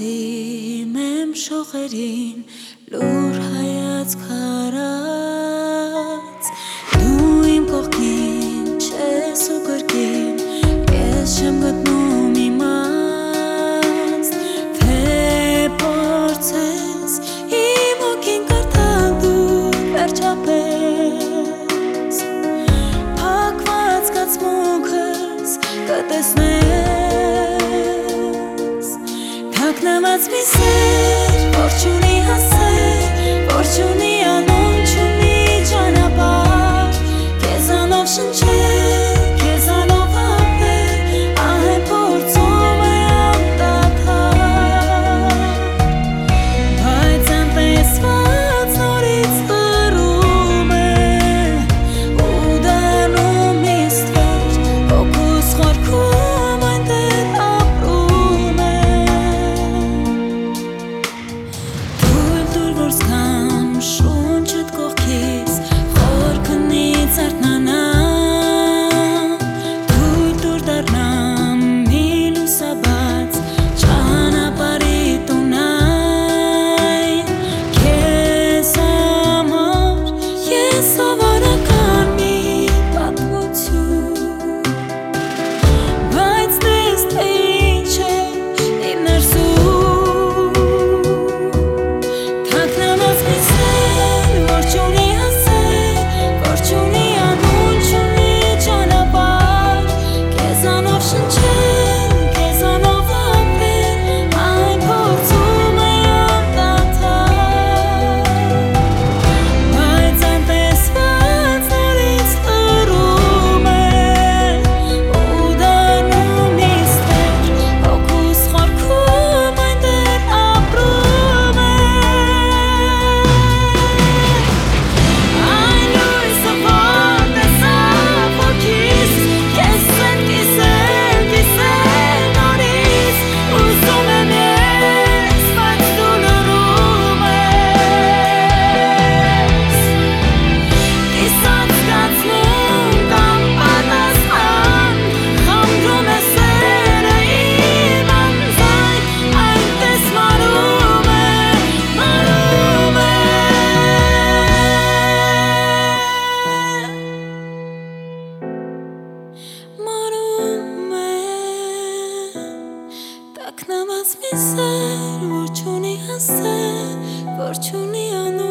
Դիմ եմ շողերին լուր հայաց քարած Դու իմ կողքին չես ու գրքին Ես չեմ գտնում Թակնված մի սեր, որ չունի հասեր, որ չունի անուն սեր, որ չունի հաստեր, որ չունի անուն